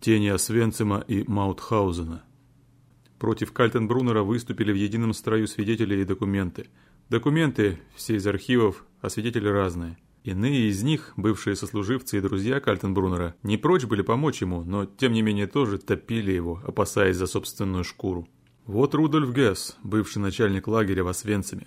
тени Освенцима и Маутхаузена. Против Кальтенбруннера выступили в едином строю свидетели и документы. Документы все из архивов, а свидетели разные. Иные из них, бывшие сослуживцы и друзья Кальтенбруннера, не прочь были помочь ему, но тем не менее тоже топили его, опасаясь за собственную шкуру. Вот Рудольф Гесс, бывший начальник лагеря в Освенциме.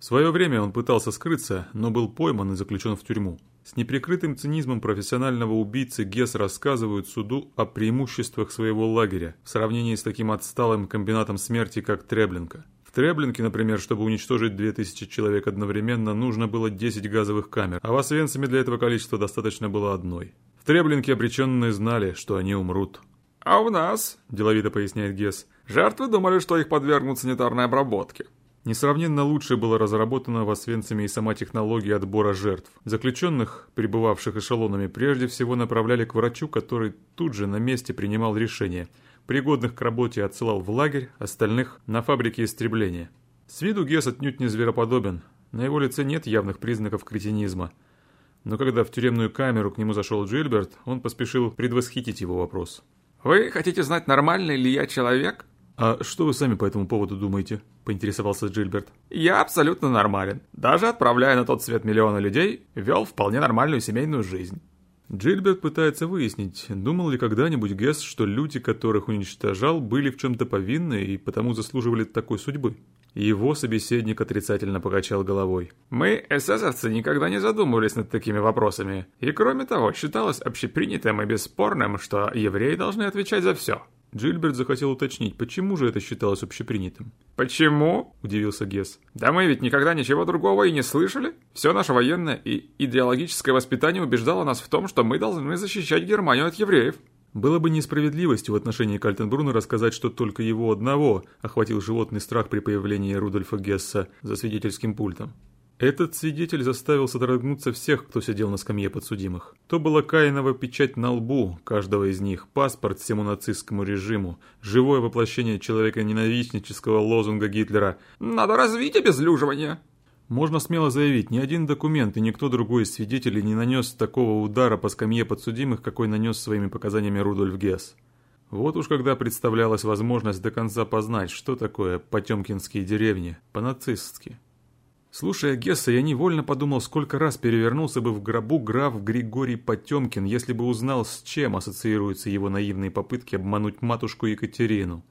В свое время он пытался скрыться, но был пойман и заключен в тюрьму. С неприкрытым цинизмом профессионального убийцы Гесс рассказывает суду о преимуществах своего лагеря в сравнении с таким отсталым комбинатом смерти, как Треблинка. В Треблинке, например, чтобы уничтожить 2000 человек одновременно, нужно было 10 газовых камер, а в Освенциме для этого количества достаточно было одной. В Треблинке обреченные знали, что они умрут. «А у нас», – деловито поясняет Гесс, – «жертвы думали, что их подвергнут санитарной обработке». Несравненно лучше была разработана в Освенциме и сама технология отбора жертв. Заключенных, пребывавших эшелонами, прежде всего направляли к врачу, который тут же на месте принимал решение. Пригодных к работе отсылал в лагерь, остальных – на фабрики истребления. С виду Гес отнюдь не звероподобен, на его лице нет явных признаков кретинизма. Но когда в тюремную камеру к нему зашел Джильберт, он поспешил предвосхитить его вопрос. «Вы хотите знать, нормальный ли я человек?» «А что вы сами по этому поводу думаете?» – поинтересовался Джильберт. «Я абсолютно нормален. Даже отправляя на тот свет миллионы людей, вел вполне нормальную семейную жизнь». Джильберт пытается выяснить, думал ли когда-нибудь Гесс, что люди, которых уничтожал, были в чем-то повинны и потому заслуживали такой судьбы. Его собеседник отрицательно покачал головой. «Мы, эсэсовцы, никогда не задумывались над такими вопросами. И кроме того, считалось общепринятым и бесспорным, что евреи должны отвечать за все. Джильберт захотел уточнить, почему же это считалось общепринятым. «Почему?» – удивился Гесс. «Да мы ведь никогда ничего другого и не слышали. Все наше военное и идеологическое воспитание убеждало нас в том, что мы должны защищать Германию от евреев». Было бы несправедливостью в отношении Кальтенбруна рассказать, что только его одного охватил животный страх при появлении Рудольфа Гесса за свидетельским пультом. Этот свидетель заставил содрогнуться всех, кто сидел на скамье подсудимых. То была Каинова печать на лбу каждого из них, паспорт всему нацистскому режиму, живое воплощение человека-ненавистнического лозунга Гитлера «Надо развить обезлюживание!» Можно смело заявить, ни один документ и никто другой из свидетелей не нанес такого удара по скамье подсудимых, какой нанес своими показаниями Рудольф Гесс. Вот уж когда представлялась возможность до конца познать, что такое потемкинские деревни, по-нацистски. Слушая Гесса, я невольно подумал, сколько раз перевернулся бы в гробу граф Григорий Потемкин, если бы узнал, с чем ассоциируются его наивные попытки обмануть матушку Екатерину.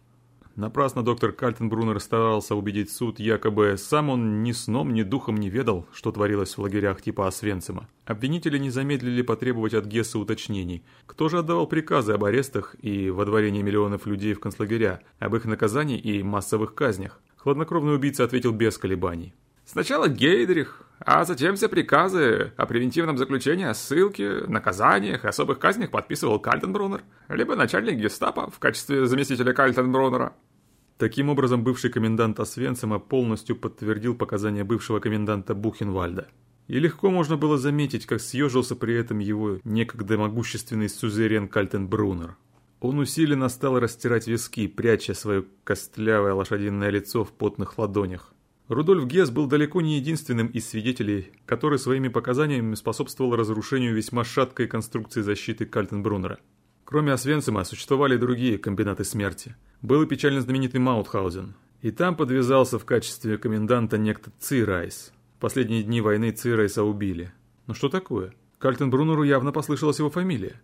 Напрасно доктор Кальтенбруннер старался убедить суд, якобы сам он ни сном, ни духом не ведал, что творилось в лагерях типа Освенцима. Обвинители не замедлили потребовать от Гесса уточнений. Кто же отдавал приказы об арестах и водворении миллионов людей в концлагеря, об их наказании и массовых казнях? Хладнокровный убийца ответил без колебаний. Сначала Гейдрих, а затем все приказы о превентивном заключении, о ссылке, наказаниях и особых казнях подписывал Кальтенбруннер, либо начальник гестапо в качестве заместителя Кальтенбруннера. Таким образом, бывший комендант Освенцима полностью подтвердил показания бывшего коменданта Бухенвальда. И легко можно было заметить, как съежился при этом его некогда могущественный сузерен Кальтенбруннер. Он усиленно стал растирать виски, пряча свое костлявое лошадиное лицо в потных ладонях. Рудольф Гесс был далеко не единственным из свидетелей, который своими показаниями способствовал разрушению весьма шаткой конструкции защиты Кальтенбруннера. Кроме Освенцима существовали другие комбинаты смерти. Был и печально знаменитый Маутхаузен. И там подвизался в качестве коменданта некто Цирайс. В последние дни войны Цирайса убили. Но что такое? Кальтенбруннеру явно послышалась его фамилия.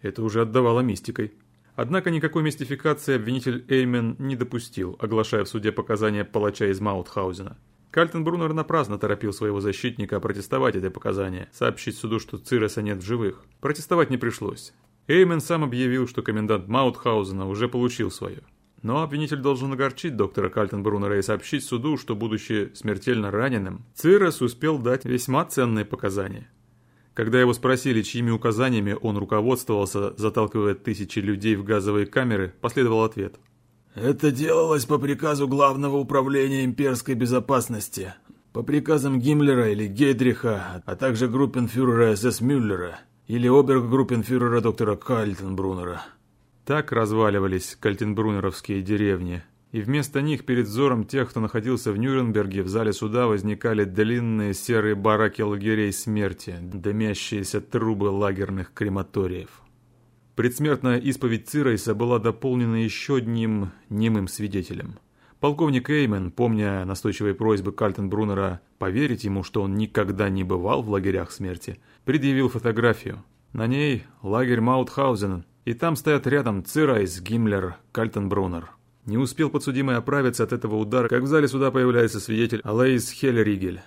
Это уже отдавало мистикой. Однако никакой мистификации обвинитель Эймен не допустил, оглашая в суде показания палача из Маутхаузена. Кальтенбруннер напрасно торопил своего защитника опротестовать эти показания, сообщить суду, что Циреса нет в живых. Протестовать не пришлось. Эймен сам объявил, что комендант Маутхаузена уже получил свое. Но обвинитель должен огорчить доктора Кальтенбруннера и сообщить суду, что, будучи смертельно раненым, Цирес успел дать весьма ценные показания. Когда его спросили, чьими указаниями он руководствовался, заталкивая тысячи людей в газовые камеры, последовал ответ. «Это делалось по приказу Главного управления имперской безопасности, по приказам Гиммлера или Гейдриха, а также группенфюрера СС Мюллера или обергруппенфюрера доктора Кальтенбруннера». Так разваливались кальтенбруннеровские деревни, и вместо них перед взором тех, кто находился в Нюрнберге, в зале суда возникали длинные серые бараки лагерей смерти, дымящиеся трубы лагерных крематориев. Предсмертная исповедь Цирайса была дополнена еще одним немым свидетелем. Полковник Эймен, помня настойчивые просьбы Кальтенбруннера поверить ему, что он никогда не бывал в лагерях смерти, предъявил фотографию. На ней лагерь Маутхаузен, и там стоят рядом Цирайс, Гиммлер, Кальтенбруннер. Не успел подсудимый оправиться от этого удара, как в зале суда появляется свидетель Алоис Хёллригель.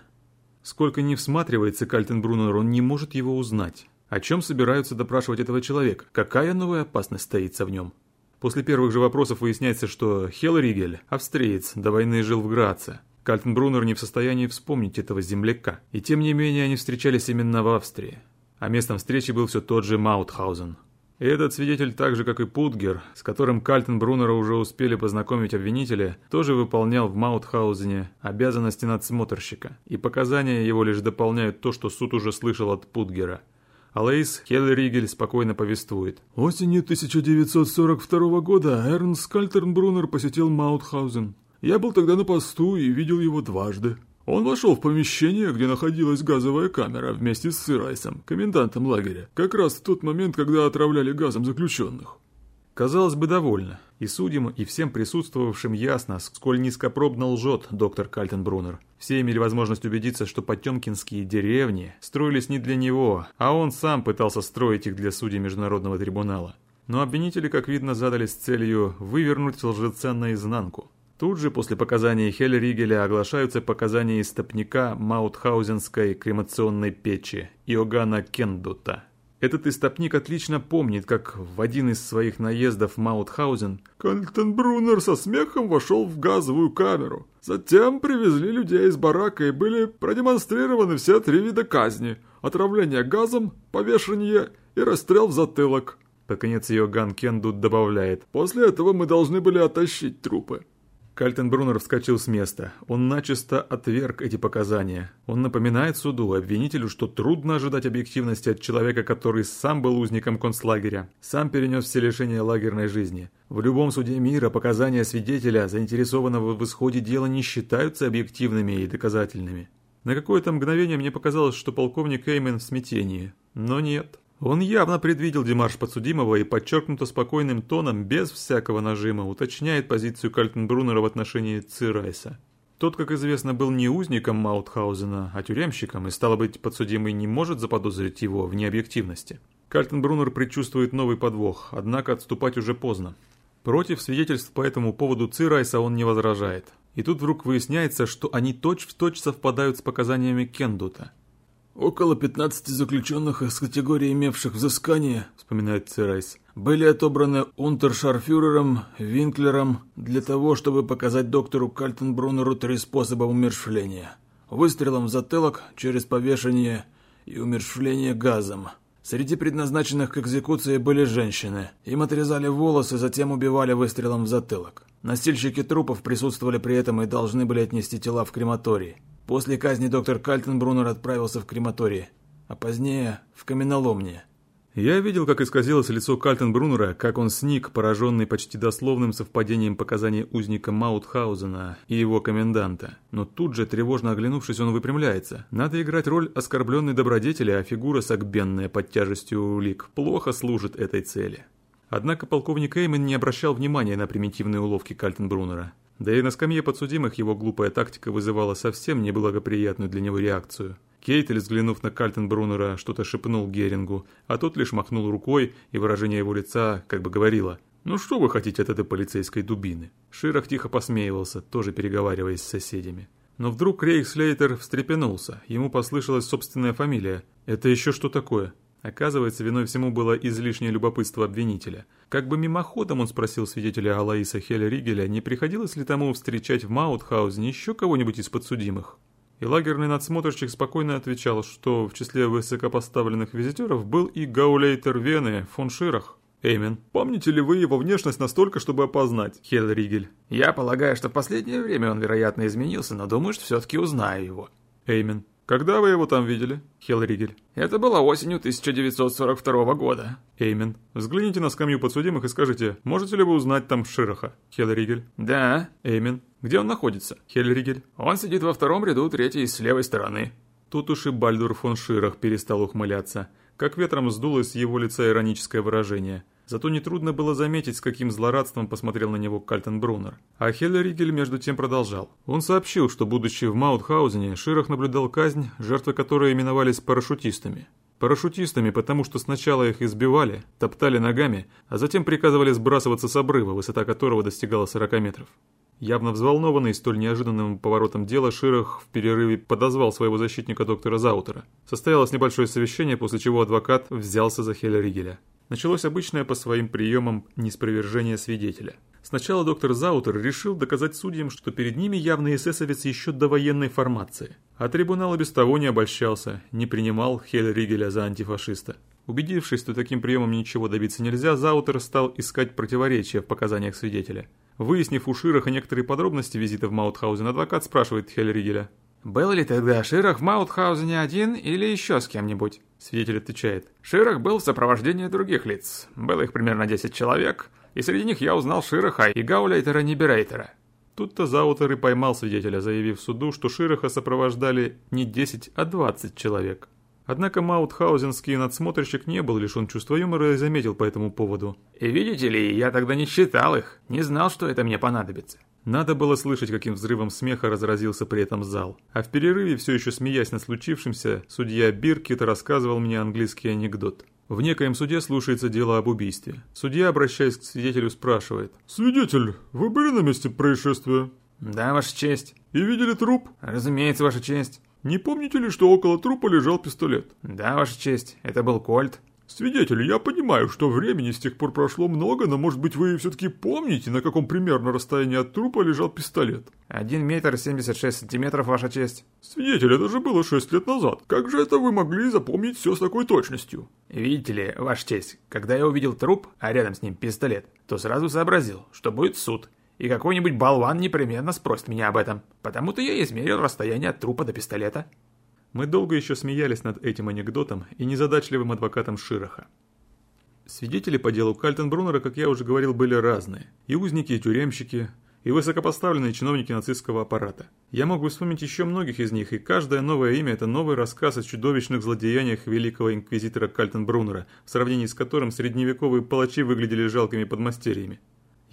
Сколько не всматривается Кальтенбруннер, он не может его узнать. О чем собираются допрашивать этого человека? Какая новая опасность таится в нем? После первых же вопросов выясняется, что Хеллеригель – австриец, до войны жил в Граце. Кальтенбруннер не в состоянии вспомнить этого земляка. И тем не менее они встречались именно в Австрии. А местом встречи был все тот же Маутхаузен. И этот свидетель, так же как и Путгер, с которым Кальтенбруннера уже успели познакомить обвинители, тоже выполнял в Маутхаузене обязанности надсмотрщика, и показания его лишь дополняют то, что суд уже слышал от Путгера – Алейс Хеллеригель спокойно повествует. Осенью 1942 года Эрнст Кальтернбруннер посетил Маутхаузен. Я был тогда на посту и видел его дважды. Он вошел в помещение, где находилась газовая камера вместе с Сырайсом, комендантом лагеря, как раз в тот момент, когда отравляли газом заключенных. Казалось бы, довольно. И судьям, и всем присутствовавшим ясно, сколь низкопробно лжет доктор Кальтенбруннер. Все имели возможность убедиться, что потемкинские деревни строились не для него, а он сам пытался строить их для судей Международного трибунала. Но обвинители, как видно, задались целью вывернуть лжеца наизнанку. Тут же после показаний Хеллеригеля оглашаются показания истопника Маутхаузенской кремационной печи Иоганна Кендута. Этот истопник отлично помнит, как в один из своих наездов Маутхаузен Кальтенбруннер со смехом вошел в газовую камеру. Затем привезли людей из барака и были продемонстрированы все три вида казни. Отравление газом, повешение и расстрел в затылок. Под конец ее Ган Кендут добавляет. После этого мы должны были оттащить трупы. Кальтенбруннер вскочил с места. Он начисто отверг эти показания. Он напоминает суду, обвинителю, что трудно ожидать объективности от человека, который сам был узником концлагеря, сам перенес все лишения лагерной жизни. В любом суде мира показания свидетеля, заинтересованного в исходе дела, не считаются объективными и доказательными. На какое-то мгновение мне показалось, что полковник Эймен в смятении. Но нет. Он явно предвидел демарш подсудимого и подчеркнуто спокойным тоном, без всякого нажима, уточняет позицию Кальтенбруннера в отношении Цирайса. Тот, как известно, был не узником Маутхаузена, а тюремщиком, и, стало быть, подсудимый не может заподозрить его в необъективности. Кальтенбруннер предчувствует новый подвох, однако отступать уже поздно. Против свидетельств по этому поводу Цирайса он не возражает. И тут вдруг выясняется, что они точь-в-точь точь совпадают с показаниями Кендута – Около 15 заключенных из категории имевших взыскание, вспоминает Церайс, были отобраны унтершарфюрером Винклером для того, чтобы показать доктору Кальтенбруннеру три способа умершвления. Выстрелом в затылок, через повешение и умершвление газом. Среди предназначенных к экзекуции были женщины. Им отрезали волосы, затем убивали выстрелом в затылок. Носильщики трупов присутствовали при этом и должны были отнести тела в крематорий. После казни доктор Кальтенбруннер отправился в крематорий, а позднее в каменоломне. Я видел, как исказилось лицо Кальтенбруннера, как он сник, пораженный почти дословным совпадением показаний узника Маутхаузена и его коменданта. Но тут же, тревожно оглянувшись, он выпрямляется. Надо играть роль оскорбленной добродетели, а фигура согбенная под тяжестью улик плохо служит этой цели. Однако полковник Эймен не обращал внимания на примитивные уловки Кальтенбруннера. Да и на скамье подсудимых его глупая тактика вызывала совсем неблагоприятную для него реакцию. Кейтель, взглянув на Кальтенбруннера, что-то шепнул Герингу, а тот лишь махнул рукой, и выражение его лица как бы говорило «Ну что вы хотите от этой полицейской дубины?» Ширах тихо посмеивался, тоже переговариваясь с соседями. Но вдруг Рейхслейтер встрепенулся, ему послышалась собственная фамилия. «Это еще что такое?» Оказывается, виной всему было излишнее любопытство обвинителя. Как бы мимоходом он спросил свидетеля Алаиса Хеллеригеля, не приходилось ли тому встречать в Маутхаузене еще кого-нибудь из подсудимых. И лагерный надсмотрщик спокойно отвечал, что в числе высокопоставленных визитеров был и гаулейтер Вены фон Ширах. Эймен, помните ли вы его внешность настолько, чтобы опознать? Хеллеригель. Я полагаю, что в последнее время он, вероятно, изменился, но думаю, что все-таки узнаю его. Эймен. «Когда вы его там видели?» Хелригель. «Это было осенью 1942 года». Эймен. «Взгляните на скамью подсудимых и скажите, можете ли вы узнать там Широха?» Хелригель. «Да». Эймен. «Где он находится?» Хелригель. «Он сидит во втором ряду, третий с левой стороны». Тут уж и Бальдур фон Ширах перестал ухмыляться. Как ветром сдулось с его лица ироническое выражение. Зато нетрудно было заметить, с каким злорадством посмотрел на него Кальтенбруннер. А Хеллеригель между тем продолжал. Он сообщил, что, будучи в Маутхаузене, Ширах наблюдал казнь, жертвы которой именовались парашютистами. Парашютистами, потому что сначала их избивали, топтали ногами, а затем приказывали сбрасываться с обрыва, высота которого достигала 40 метров. Явно взволнованный столь неожиданным поворотом дела, Ширах в перерыве подозвал своего защитника доктора Заутера. Состоялось небольшое совещание, после чего адвокат взялся за Хеля Ригеля. Началось обычное по своим приемам неспровержение свидетеля. Сначала доктор Заутер решил доказать судьям, что перед ними явный эсэсовец еще до военной формации. А трибунал и без того не обольщался, не принимал Хеля Ригеля за антифашиста. Убедившись, что таким приемом ничего добиться нельзя, Заутер стал искать противоречия в показаниях свидетеля. Выяснив у Широха некоторые подробности визита в Маутхаузен, адвокат спрашивает Хельригеля. «Был ли тогда Ширах в Маутхаузене один или еще с кем-нибудь?» Свидетель отвечает. «Ширах был в сопровождении других лиц. Было их примерно 10 человек, и среди них я узнал Шираха и Гауляйтера Ниберейтера». Тут-то Заутер и поймал свидетеля, заявив суду, что Шираха сопровождали не 10, а 20 человек. Однако маутхаузенский надсмотрщик не был лишен чувства юмора и заметил по этому поводу. «И видите ли, я тогда не считал их, не знал, что это мне понадобится». Надо было слышать, каким взрывом смеха разразился при этом зал. А в перерыве, все еще смеясь над случившимся, судья Биркет рассказывал мне английский анекдот. В некоем суде слушается дело об убийстве. Судья, обращаясь к свидетелю, спрашивает. «Свидетель, вы были на месте происшествия?» «Да, Ваша честь». «И видели труп?» «Разумеется, Ваша честь». Не помните ли, что около трупа лежал пистолет? Да, Ваша честь, это был Кольт. Свидетель, я понимаю, что времени с тех пор прошло много, но может быть вы все-таки помните, на каком примерно расстоянии от трупа лежал пистолет? Один метр семьдесят шесть сантиметров, Ваша честь. Свидетель, это же было шесть лет назад. Как же это вы могли запомнить все с такой точностью? Видите ли, Ваша честь, когда я увидел труп, а рядом с ним пистолет, то сразу сообразил, что будет суд, и какой-нибудь болван непременно спросит меня об этом. Потому-то я измерил расстояние от трупа до пистолета. Мы долго еще смеялись над этим анекдотом и незадачливым адвокатом Широха. Свидетели по делу Кальтенбруннера, как я уже говорил, были разные. И узники, и тюремщики, и высокопоставленные чиновники нацистского аппарата. Я мог бы вспомнить еще многих из них, и каждое новое имя – это новый рассказ о чудовищных злодеяниях великого инквизитора Кальтенбруннера, в сравнении с которым средневековые палачи выглядели жалкими подмастерьями.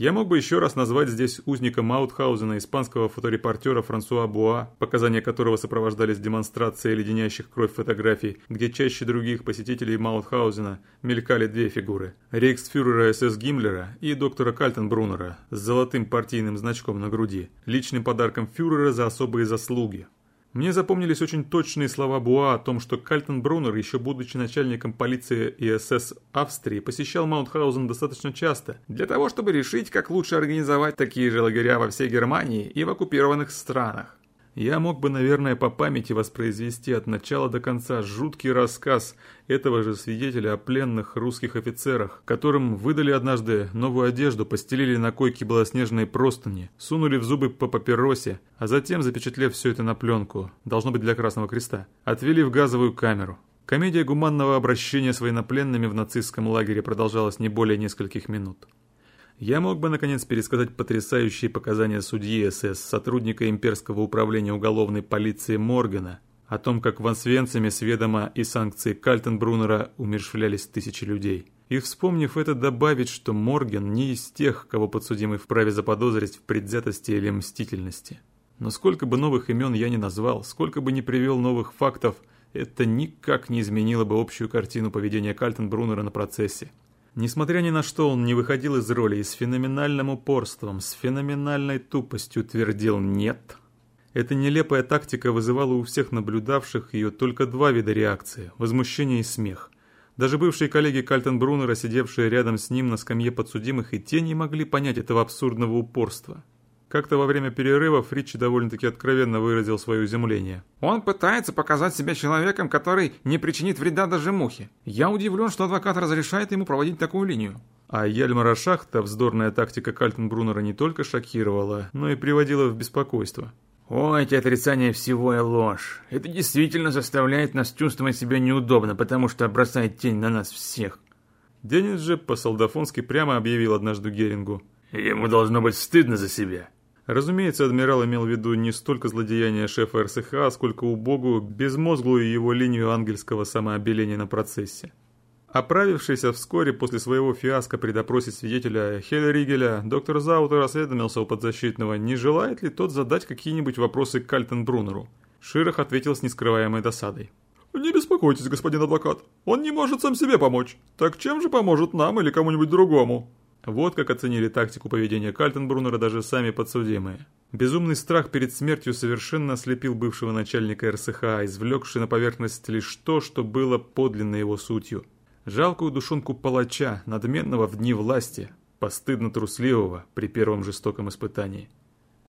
Я мог бы еще раз назвать здесь узника Маутхаузена, испанского фоторепортера Франсуа Буа, показания которого сопровождались демонстрацией леденящих кровь фотографий, где чаще других посетителей Маутхаузена мелькали две фигуры – рейхсфюрера СС Гиммлера и доктора Кальтенбруннера с золотым партийным значком на груди, личным подарком фюрера за особые заслуги. Мне запомнились очень точные слова Буа о том, что Кальтенбруннер, еще будучи начальником полиции и СС Австрии, посещал Маунтхаузен достаточно часто, для того, чтобы решить, как лучше организовать такие же лагеря во всей Германии и в оккупированных странах. Я мог бы, наверное, по памяти воспроизвести от начала до конца жуткий рассказ этого же свидетеля о пленных русских офицерах, которым выдали однажды новую одежду, постелили на койке белоснежные простыни, сунули в зубы по папиросе, а затем, запечатлев все это на пленку, должно быть для Красного Креста, отвели в газовую камеру. Комедия гуманного обращения с военнопленными в нацистском лагере продолжалась не более нескольких минут. Я мог бы, наконец, пересказать потрясающие показания судьи СС, сотрудника имперского управления уголовной полиции Моргана, о том, как в Ансвенциме с ведома и санкции Кальтенбруннера умершвлялись тысячи людей. И вспомнив это, добавить, что Морген не из тех, кого подсудимый вправе заподозрить в предвзятости или мстительности. Но сколько бы новых имен я ни назвал, сколько бы ни привел новых фактов, это никак не изменило бы общую картину поведения Кальтенбруннера на процессе. Несмотря ни на что, он не выходил из роли и с феноменальным упорством, с феноменальной тупостью твердил «нет». Эта нелепая тактика вызывала у всех наблюдавших ее только два вида реакции – возмущение и смех. Даже бывшие коллеги Кальтенбруннера, сидевшие рядом с ним на скамье подсудимых, и те не могли понять этого абсурдного упорства. Как-то во время перерыва Фричи довольно-таки откровенно выразил свое изумление. «Он пытается показать себя человеком, который не причинит вреда даже мухе. Я удивлен, что адвокат разрешает ему проводить такую линию». А Яльмара Шахта вздорная тактика Кальтенбруннера не только шокировала, но и приводила в беспокойство. «О, эти отрицания всего и ложь. Это действительно заставляет нас чувствовать себя неудобно, потому что бросает тень на нас всех». Денис же по-солдафонски прямо объявил однажды Герингу. «Ему должно быть стыдно за себя». Разумеется, адмирал имел в виду не столько злодеяния шефа РСХ, сколько убогую, безмозглую его линию ангельского самообеления на процессе. Оправившийся вскоре после своего фиаско при допросе свидетеля Хеллеригеля, доктор Заутер осведомился у подзащитного, не желает ли тот задать какие-нибудь вопросы к Кальтенбруннеру. Ширах ответил с нескрываемой досадой. «Не беспокойтесь, господин адвокат, он не может сам себе помочь. Так чем же поможет нам или кому-нибудь другому?» Вот как оценили тактику поведения Кальтенбруннера даже сами подсудимые. Безумный страх перед смертью совершенно ослепил бывшего начальника РСХ, извлекший на поверхность лишь то, что было подлинно его сутью. Жалкую душонку палача, надменного в дни власти, постыдно трусливого при первом жестоком испытании –